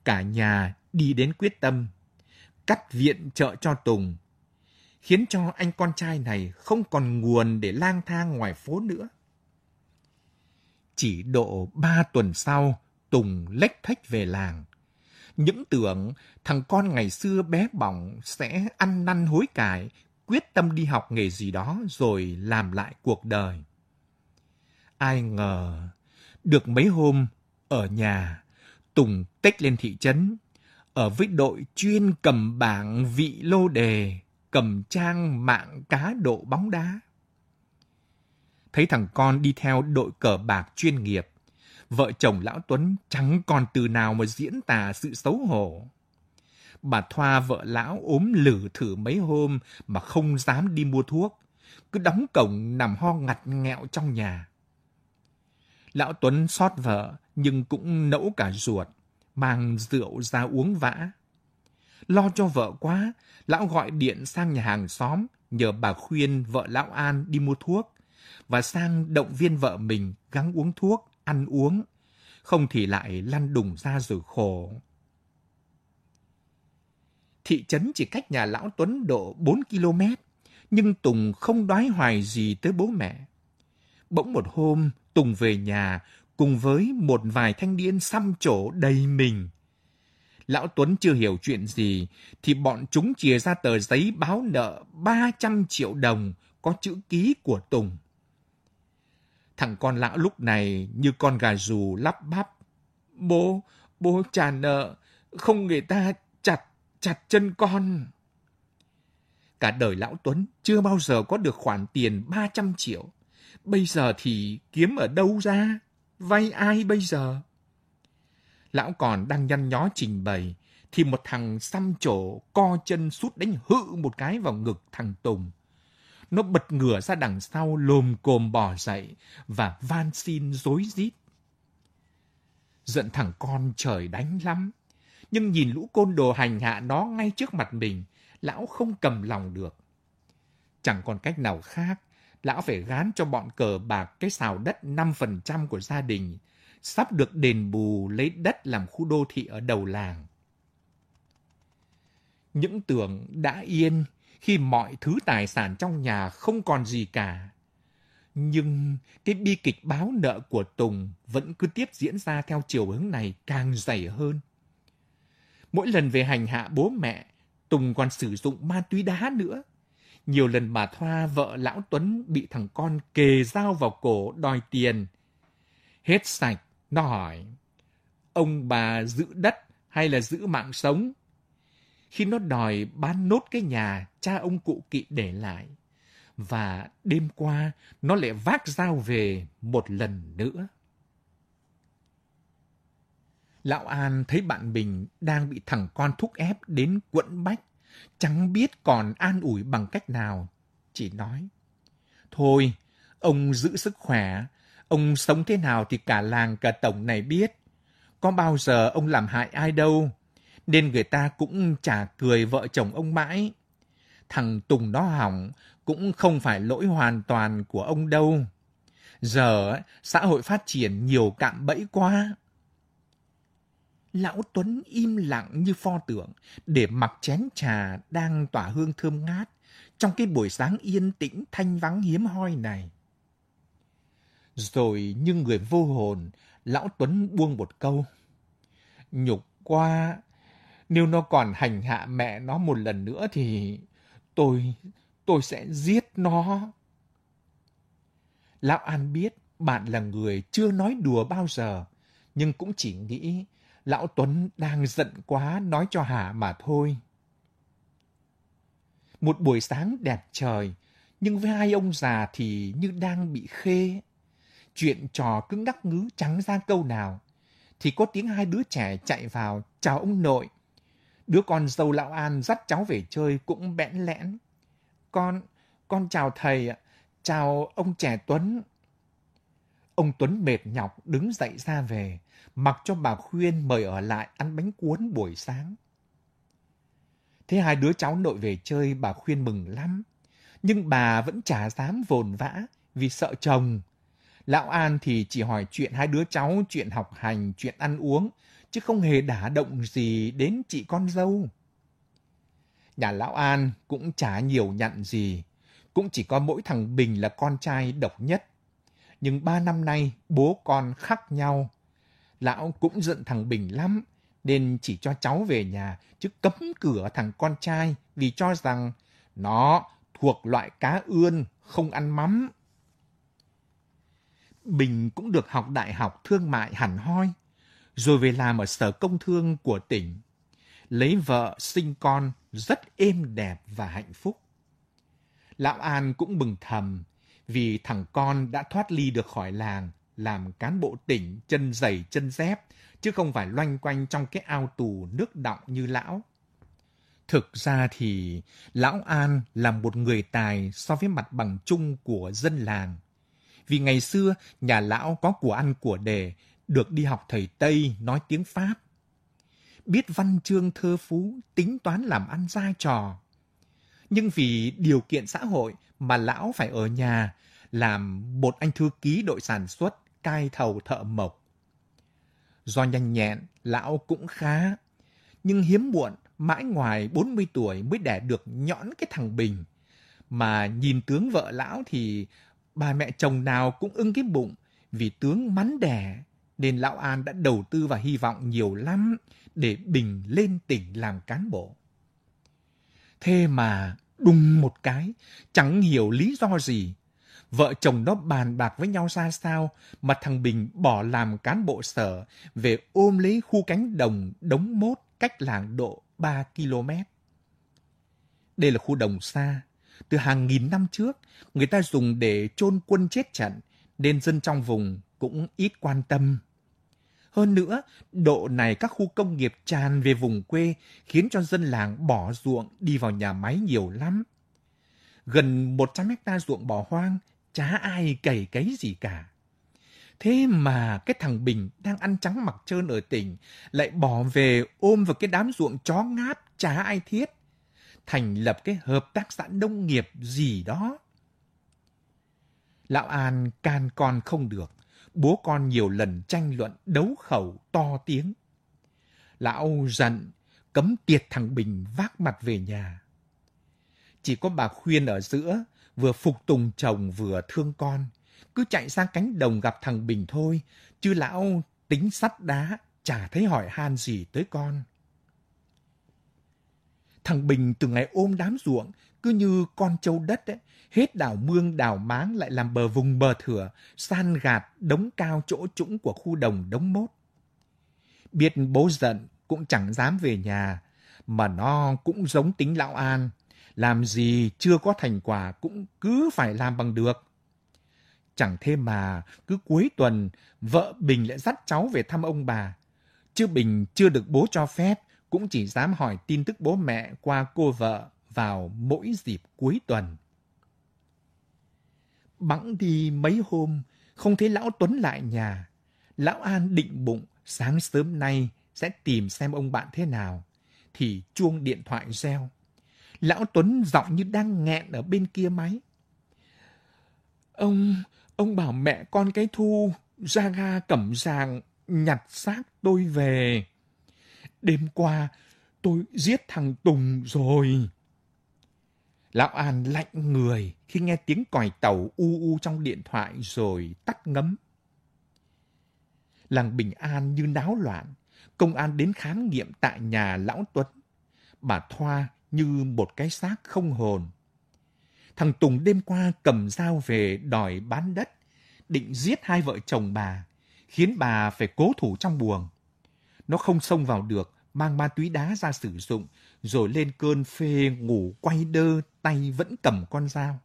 Cả nhà đi đến quyết tâm, cắt viện trợ cho Tùng, khiến cho anh con trai này không còn nguồn để lang thang ngoài phố nữa. Chỉ độ ba tuần sau, Tùng lách thách về làng. Những tưởng thằng con ngày xưa bé bỏng sẽ ăn năn hối cải, quyết tâm đi học nghề gì đó rồi làm lại cuộc đời. Ai ngờ, được mấy hôm ở nhà, Tùng tách lên thị trấn, ở với đội chuyên cầm bảng vị lô đề, cầm trang mạng cá độ bóng đá. Thấy thằng con đi theo đội cờ bạc chuyên nghiệp, vợ chồng lão Tuấn chẳng còn từ nào mà diễn tả sự xấu hổ. Bà Thoa vợ lão ốm lử thử mấy hôm mà không dám đi mua thuốc, cứ đóng cổng nằm ho ngặt nghẹo trong nhà. Lão Tuấn xót vợ, nhưng cũng nẫu cả ruột, mang rượu ra uống vã. Lo cho vợ quá, lão gọi điện sang nhà hàng xóm, nhờ bà khuyên vợ lão An đi mua thuốc, và sang động viên vợ mình gắng uống thuốc, ăn uống, không thì lại lăn đùng ra rồi khổ. Thị trấn chỉ cách nhà lão Tuấn độ 4 km, nhưng Tùng không đoái hoài gì tới bố mẹ. Bỗng một hôm, Tùng về nhà cùng với một vài thanh niên xăm trổ đầy mình. Lão Tuấn chưa hiểu chuyện gì, thì bọn chúng chia ra tờ giấy báo nợ 300 triệu đồng có chữ ký của Tùng. Thằng con lão lúc này như con gà rù lắp bắp. Bố, bố trả nợ, không người ta chặt, chặt chân con. Cả đời lão Tuấn chưa bao giờ có được khoản tiền 300 triệu. Bây giờ thì kiếm ở đâu ra? Vay ai bây giờ? Lão còn đang nhăn nhó trình bày, thì một thằng xăm trổ co chân sút đánh hự một cái vào ngực thằng Tùng. Nó bật ngửa ra đằng sau lồm cồm bỏ dậy và van xin dối rít. Giận thằng con trời đánh lắm. Nhưng nhìn lũ côn đồ hành hạ nó ngay trước mặt mình, lão không cầm lòng được. Chẳng còn cách nào khác, lão phải gán cho bọn cờ bạc cái xào đất 5% của gia đình, sắp được đền bù lấy đất làm khu đô thị ở đầu làng. Những tưởng đã yên khi mọi thứ tài sản trong nhà không còn gì cả. Nhưng cái bi kịch báo nợ của Tùng vẫn cứ tiếp diễn ra theo chiều hướng này càng dày hơn. Mỗi lần về hành hạ bố mẹ, Tùng còn sử dụng ma túy đá nữa. Nhiều lần bà Thoa, vợ lão Tuấn bị thằng con kề dao vào cổ đòi tiền. Hết sạch, nó hỏi, ông bà giữ đất hay là giữ mạng sống? Khi nó đòi bán nốt cái nhà cha ông cụ kỵ để lại. Và đêm qua, nó lại vác dao về một lần nữa. Lão An thấy bạn mình đang bị thằng con thúc ép đến quẫn bách, chẳng biết còn an ủi bằng cách nào. Chỉ nói, thôi, ông giữ sức khỏe, ông sống thế nào thì cả làng cả tổng này biết. Có bao giờ ông làm hại ai đâu, nên người ta cũng chả cười vợ chồng ông mãi. Thằng Tùng nó hỏng cũng không phải lỗi hoàn toàn của ông đâu. Giờ xã hội phát triển nhiều cạm bẫy quá. Lão Tuấn im lặng như pho tượng để mặc chén trà đang tỏa hương thơm ngát trong cái buổi sáng yên tĩnh thanh vắng hiếm hoi này. Rồi như người vô hồn, Lão Tuấn buông một câu. Nhục qua, nếu nó còn hành hạ mẹ nó một lần nữa thì tôi, tôi sẽ giết nó. Lão An biết bạn là người chưa nói đùa bao giờ, nhưng cũng chỉ nghĩ Lão Tuấn đang giận quá nói cho hả mà thôi. Một buổi sáng đẹp trời, nhưng với hai ông già thì như đang bị khê. Chuyện trò cứ ngắc ngứ trắng ra câu nào. Thì có tiếng hai đứa trẻ chạy vào, chào ông nội. Đứa con dâu lão An dắt cháu về chơi cũng bẽn lẽn. Con, con chào thầy, chào ông trẻ Tuấn. Ông Tuấn mệt nhọc đứng dậy ra về, mặc cho bà khuyên mời ở lại ăn bánh cuốn buổi sáng. Thế hai đứa cháu nội về chơi bà khuyên mừng lắm. Nhưng bà vẫn chả dám vồn vã vì sợ chồng. Lão An thì chỉ hỏi chuyện hai đứa cháu, chuyện học hành, chuyện ăn uống, chứ không hề đả động gì đến chị con dâu. Nhà Lão An cũng chả nhiều nhận gì, cũng chỉ có mỗi thằng Bình là con trai độc nhất. Nhưng ba năm nay bố con khác nhau. Lão cũng giận thằng Bình lắm, nên chỉ cho cháu về nhà, chứ cấm cửa thằng con trai vì cho rằng nó thuộc loại cá ươn, không ăn mắm. Bình cũng được học đại học thương mại hẳn hoi, rồi về làm ở sở công thương của tỉnh. Lấy vợ, sinh con rất êm đẹp và hạnh phúc. Lão An cũng mừng thầm vì thằng con đã thoát ly được khỏi làng, làm cán bộ tỉnh chân dày chân dép, chứ không phải loanh quanh trong cái ao tù nước đọng như lão. Thực ra thì Lão An là một người tài so với mặt bằng chung của dân làng. Vì ngày xưa nhà lão có của ăn của đề, được đi học thầy Tây nói tiếng Pháp. Biết văn chương thơ phú, tính toán làm ăn dai trò. Nhưng vì điều kiện xã hội mà lão phải ở nhà làm một anh thư ký đội sản xuất cai thầu thợ mộc. Do nhanh nhẹn, lão cũng khá. Nhưng hiếm muộn, mãi ngoài 40 tuổi mới đẻ được nhõn cái thằng Bình. Mà nhìn tướng vợ lão thì bà mẹ chồng nào cũng ưng cái bụng vì tướng mắn đẻ. Nên lão An đã đầu tư và hy vọng nhiều lắm để Bình lên tỉnh làm cán bộ. Thế mà đùng một cái, chẳng hiểu lý do gì, vợ chồng nó bàn bạc với nhau ra sao mà thằng Bình bỏ làm cán bộ sở về ôm lấy khu cánh đồng đống mốt cách làng độ 3 km. Đây là khu đồng xa. Từ hàng nghìn năm trước, người ta dùng để chôn quân chết trận, nên dân trong vùng cũng ít quan tâm. Hơn nữa, độ này các khu công nghiệp tràn về vùng quê khiến cho dân làng bỏ ruộng đi vào nhà máy nhiều lắm. Gần 100 hecta ruộng bỏ hoang, chả ai cày cấy gì cả. Thế mà cái thằng Bình đang ăn trắng mặc trơn ở tỉnh lại bỏ về ôm vào cái đám ruộng chó ngáp chả ai thiết. Thành lập cái hợp tác xã nông nghiệp gì đó. Lão An can con không được. Bố con nhiều lần tranh luận đấu khẩu to tiếng. Lão giận, cấm tiệt thằng Bình vác mặt về nhà. Chỉ có bà Khuyên ở giữa, vừa phục tùng chồng vừa thương con cứ chạy sang cánh đồng gặp thằng Bình thôi, chứ lão tính sắt đá, chả thấy hỏi han gì tới con. Thằng Bình từ ngày ôm đám ruộng, cứ như con trâu đất ấy, hết đảo mương đảo máng lại làm bờ vùng bờ thửa, san gạt đống cao chỗ trũng của khu đồng đống mốt. Biết bố giận cũng chẳng dám về nhà, mà nó cũng giống tính lão An, làm gì chưa có thành quả cũng cứ phải làm bằng được. Chẳng thế mà, cứ cuối tuần, vợ Bình lại dắt cháu về thăm ông bà. Chứ Bình chưa được bố cho phép, cũng chỉ dám hỏi tin tức bố mẹ qua cô vợ vào mỗi dịp cuối tuần. Bẵng đi mấy hôm, không thấy Lão Tuấn lại nhà. Lão An định bụng sáng sớm nay sẽ tìm xem ông bạn thế nào. Thì chuông điện thoại reo. Lão Tuấn giọng như đang nghẹn ở bên kia máy. Ông, Ông bảo mẹ con cái thu ra ga cẩm giàng nhặt xác tôi về. Đêm qua tôi giết thằng Tùng rồi. Lão An lạnh người khi nghe tiếng còi tàu u u trong điện thoại rồi tắt ngấm. Làng Bình An như náo loạn, công an đến khám nghiệm tại nhà Lão Tuấn. Bà Thoa như một cái xác không hồn. Thằng Tùng đêm qua cầm dao về đòi bán đất, định giết hai vợ chồng bà, khiến bà phải cố thủ trong buồng. Nó không xông vào được, mang ma túy đá ra sử dụng, rồi lên cơn phê ngủ quay đơ, tay vẫn cầm con dao.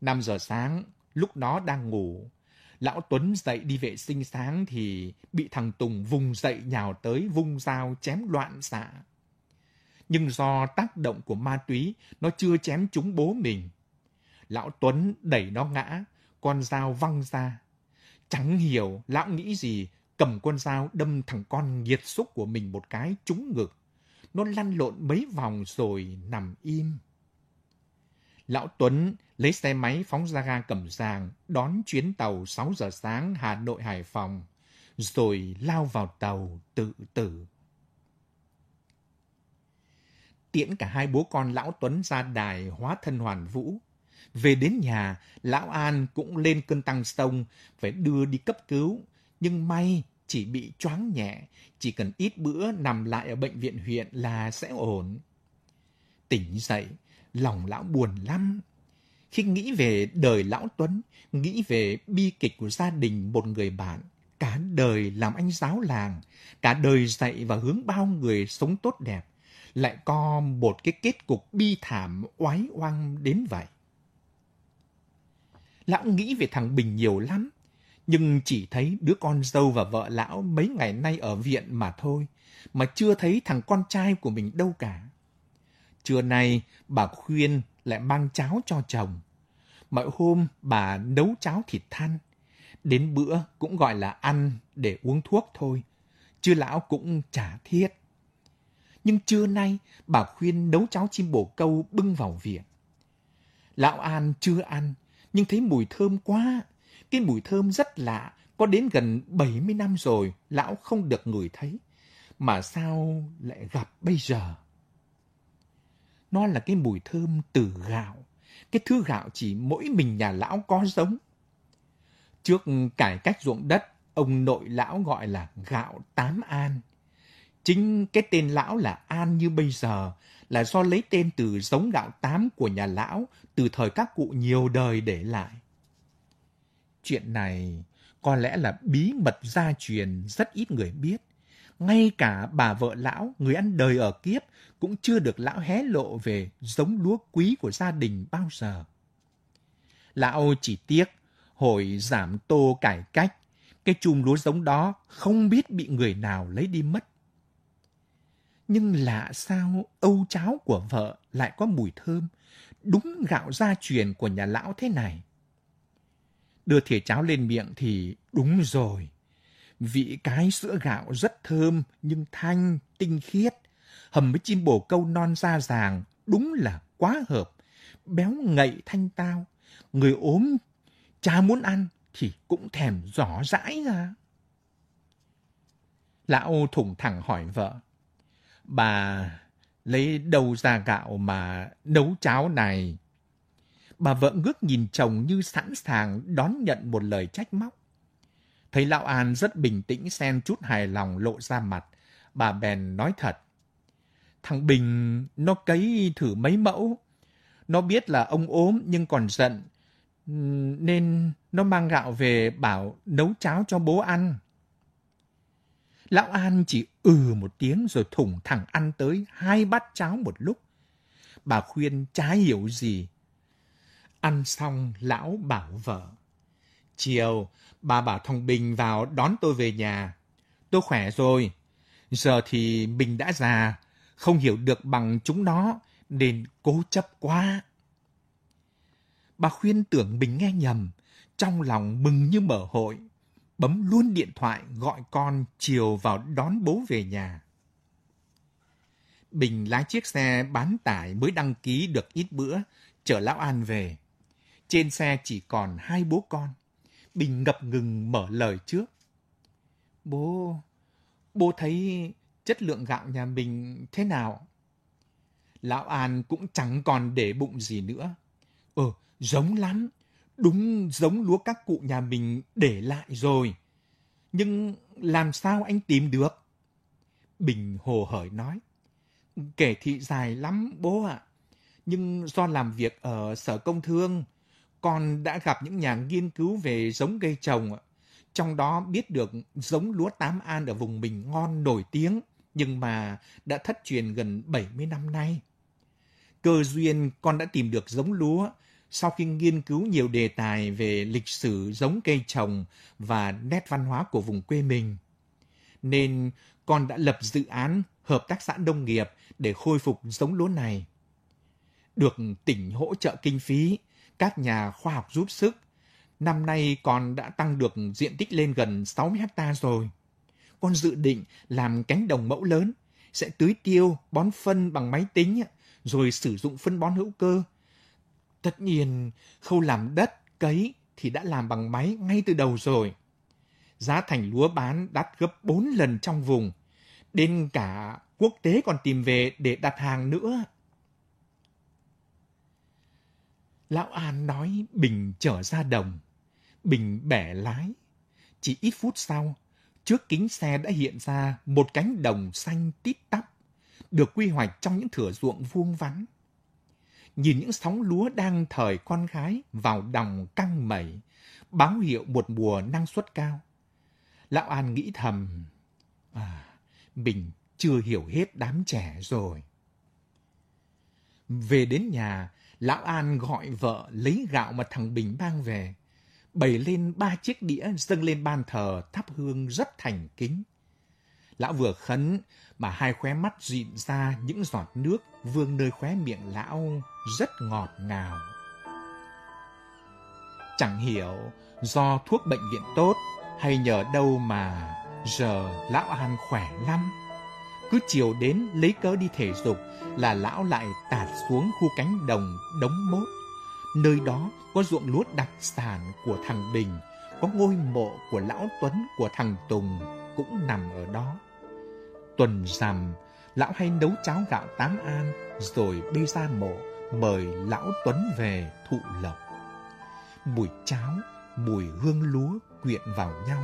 năm giờ sáng, lúc đó đang ngủ, lão Tuấn dậy đi vệ sinh sáng thì bị thằng Tùng vùng dậy nhào tới vung dao chém loạn xạ nhưng do tác động của ma túy, nó chưa chém trúng bố mình. Lão Tuấn đẩy nó ngã, con dao văng ra. Chẳng hiểu lão nghĩ gì, cầm con dao đâm thằng con nghiệt xúc của mình một cái trúng ngực. Nó lăn lộn mấy vòng rồi nằm im. Lão Tuấn lấy xe máy phóng ra ga cẩm giàng, đón chuyến tàu 6 giờ sáng Hà Nội Hải Phòng, rồi lao vào tàu tự tử tiễn cả hai bố con lão Tuấn ra đài hóa thân hoàn vũ. Về đến nhà, lão An cũng lên cơn tăng sông, phải đưa đi cấp cứu. Nhưng may chỉ bị choáng nhẹ, chỉ cần ít bữa nằm lại ở bệnh viện huyện là sẽ ổn. Tỉnh dậy, lòng lão buồn lắm. Khi nghĩ về đời lão Tuấn, nghĩ về bi kịch của gia đình một người bạn, cả đời làm anh giáo làng, cả đời dạy và hướng bao người sống tốt đẹp, lại có một cái kết cục bi thảm oái oăm đến vậy. Lão nghĩ về thằng Bình nhiều lắm, nhưng chỉ thấy đứa con dâu và vợ lão mấy ngày nay ở viện mà thôi, mà chưa thấy thằng con trai của mình đâu cả. Trưa nay, bà khuyên lại mang cháo cho chồng. Mọi hôm bà nấu cháo thịt than. Đến bữa cũng gọi là ăn để uống thuốc thôi. Chứ lão cũng chả thiết. Nhưng trưa nay, bà khuyên nấu cháo chim bồ câu bưng vào viện. Lão An chưa ăn, nhưng thấy mùi thơm quá. Cái mùi thơm rất lạ, có đến gần 70 năm rồi, lão không được ngửi thấy. Mà sao lại gặp bây giờ? Nó là cái mùi thơm từ gạo. Cái thứ gạo chỉ mỗi mình nhà lão có giống. Trước cải cách ruộng đất, ông nội lão gọi là gạo tám an. Chính cái tên lão là An như bây giờ là do lấy tên từ giống gạo tám của nhà lão từ thời các cụ nhiều đời để lại. Chuyện này có lẽ là bí mật gia truyền rất ít người biết. Ngay cả bà vợ lão, người ăn đời ở kiếp, cũng chưa được lão hé lộ về giống lúa quý của gia đình bao giờ. Lão chỉ tiếc, hồi giảm tô cải cách, Cái chùm lúa giống đó không biết bị người nào lấy đi mất. Nhưng lạ sao âu cháo của vợ lại có mùi thơm, đúng gạo gia truyền của nhà lão thế này. Đưa thìa cháo lên miệng thì đúng rồi. Vị cái sữa gạo rất thơm nhưng thanh, tinh khiết. Hầm với chim bồ câu non da ràng, đúng là quá hợp. Béo ngậy thanh tao. Người ốm, cha muốn ăn thì cũng thèm rõ rãi ra. Lão thủng thẳng hỏi vợ. Bà lấy đâu ra gạo mà nấu cháo này? Bà vợ ngước nhìn chồng như sẵn sàng đón nhận một lời trách móc. Thấy Lão An rất bình tĩnh xen chút hài lòng lộ ra mặt, bà bèn nói thật. Thằng Bình nó cấy thử mấy mẫu. Nó biết là ông ốm nhưng còn giận, nên nó mang gạo về bảo nấu cháo cho bố ăn. Lão An chỉ ừ một tiếng rồi thủng thẳng ăn tới hai bát cháo một lúc. Bà khuyên trái hiểu gì. Ăn xong, lão bảo vợ. Chiều, bà bảo thằng Bình vào đón tôi về nhà. Tôi khỏe rồi. Giờ thì mình đã già, không hiểu được bằng chúng nó, nên cố chấp quá. Bà khuyên tưởng mình nghe nhầm, trong lòng mừng như mở hội bấm luôn điện thoại gọi con chiều vào đón bố về nhà. Bình lái chiếc xe bán tải mới đăng ký được ít bữa, chở Lão An về. Trên xe chỉ còn hai bố con. Bình ngập ngừng mở lời trước. Bố, bố thấy chất lượng gạo nhà mình thế nào? Lão An cũng chẳng còn để bụng gì nữa. Ờ, giống lắm, Đúng giống lúa các cụ nhà mình để lại rồi. Nhưng làm sao anh tìm được? Bình hồ hởi nói. Kể thị dài lắm bố ạ. Nhưng do làm việc ở Sở Công Thương, con đã gặp những nhà nghiên cứu về giống cây trồng. Trong đó biết được giống lúa Tám An ở vùng mình ngon nổi tiếng, nhưng mà đã thất truyền gần 70 năm nay. Cơ duyên con đã tìm được giống lúa sau khi nghiên cứu nhiều đề tài về lịch sử giống cây trồng và nét văn hóa của vùng quê mình. Nên con đã lập dự án hợp tác xã nông nghiệp để khôi phục giống lúa này. Được tỉnh hỗ trợ kinh phí, các nhà khoa học giúp sức. Năm nay con đã tăng được diện tích lên gần 60 hecta rồi. Con dự định làm cánh đồng mẫu lớn, sẽ tưới tiêu, bón phân bằng máy tính, rồi sử dụng phân bón hữu cơ Tất nhiên, khâu làm đất, cấy thì đã làm bằng máy ngay từ đầu rồi. Giá thành lúa bán đắt gấp 4 lần trong vùng. Đến cả quốc tế còn tìm về để đặt hàng nữa. Lão An nói Bình trở ra đồng. Bình bẻ lái. Chỉ ít phút sau, trước kính xe đã hiện ra một cánh đồng xanh tít tắp, được quy hoạch trong những thửa ruộng vuông vắn nhìn những sóng lúa đang thời con gái vào đồng căng mẩy, báo hiệu một mùa năng suất cao. Lão An nghĩ thầm, à, mình chưa hiểu hết đám trẻ rồi. Về đến nhà, Lão An gọi vợ lấy gạo mà thằng Bình mang về, bày lên ba chiếc đĩa dâng lên ban thờ thắp hương rất thành kính. Lão vừa khấn mà hai khóe mắt dịn ra những giọt nước vương nơi khóe miệng lão rất ngọt ngào. Chẳng hiểu do thuốc bệnh viện tốt hay nhờ đâu mà giờ lão An khỏe lắm. Cứ chiều đến lấy cớ đi thể dục là lão lại tạt xuống khu cánh đồng đống mốt. Nơi đó có ruộng lúa đặc sản của thằng Bình, có ngôi mộ của lão Tuấn của thằng Tùng cũng nằm ở đó. Tuần rằm, lão hay nấu cháo gạo tám an rồi bê ra mộ mời lão Tuấn về thụ lộc. Mùi cháo, mùi hương lúa quyện vào nhau,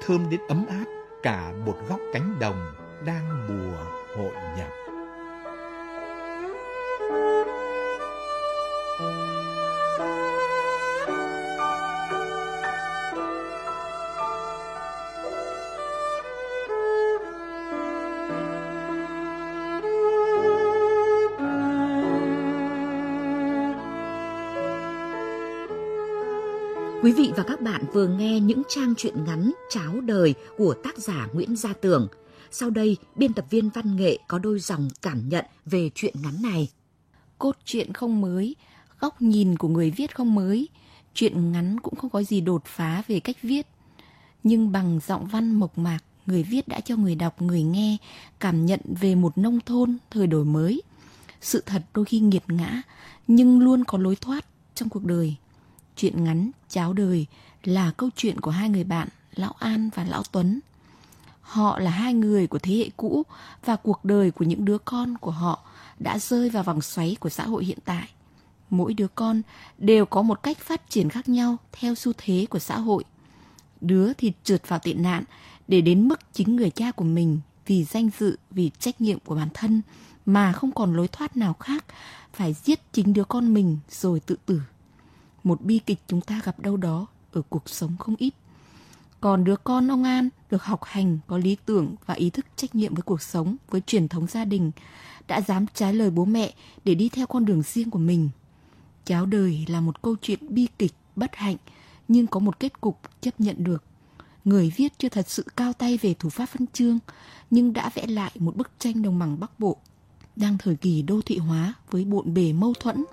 thơm đến ấm áp cả một góc cánh đồng đang mùa hội nhập. Vừa nghe những trang truyện ngắn Cháo đời của tác giả Nguyễn Gia Tường. Sau đây, biên tập viên văn nghệ có đôi dòng cảm nhận về truyện ngắn này. Cốt truyện không mới, góc nhìn của người viết không mới, truyện ngắn cũng không có gì đột phá về cách viết. Nhưng bằng giọng văn mộc mạc, người viết đã cho người đọc, người nghe cảm nhận về một nông thôn thời đổi mới. Sự thật đôi khi nghiệt ngã, nhưng luôn có lối thoát trong cuộc đời. Chuyện ngắn Cháo đời là câu chuyện của hai người bạn, Lão An và Lão Tuấn. Họ là hai người của thế hệ cũ và cuộc đời của những đứa con của họ đã rơi vào vòng xoáy của xã hội hiện tại. Mỗi đứa con đều có một cách phát triển khác nhau theo xu thế của xã hội. Đứa thì trượt vào tệ nạn để đến mức chính người cha của mình vì danh dự, vì trách nhiệm của bản thân mà không còn lối thoát nào khác, phải giết chính đứa con mình rồi tự tử. Một bi kịch chúng ta gặp đâu đó ở cuộc sống không ít. Còn đứa con ông An được học hành, có lý tưởng và ý thức trách nhiệm với cuộc sống, với truyền thống gia đình, đã dám trái lời bố mẹ để đi theo con đường riêng của mình. Cháo đời là một câu chuyện bi kịch, bất hạnh, nhưng có một kết cục chấp nhận được. Người viết chưa thật sự cao tay về thủ pháp văn chương, nhưng đã vẽ lại một bức tranh đồng bằng Bắc Bộ, đang thời kỳ đô thị hóa với bộn bề mâu thuẫn.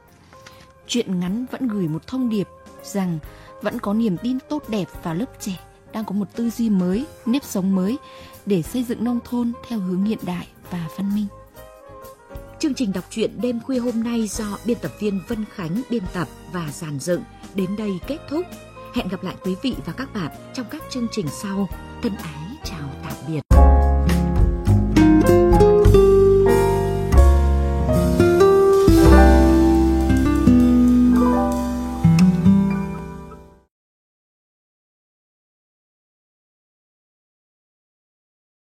Chuyện ngắn vẫn gửi một thông điệp rằng vẫn có niềm tin tốt đẹp vào lớp trẻ đang có một tư duy mới, nếp sống mới để xây dựng nông thôn theo hướng hiện đại và văn minh. Chương trình đọc truyện đêm khuya hôm nay do biên tập viên Vân Khánh biên tập và giàn dựng đến đây kết thúc. Hẹn gặp lại quý vị và các bạn trong các chương trình sau. Thân ái chào tạm biệt.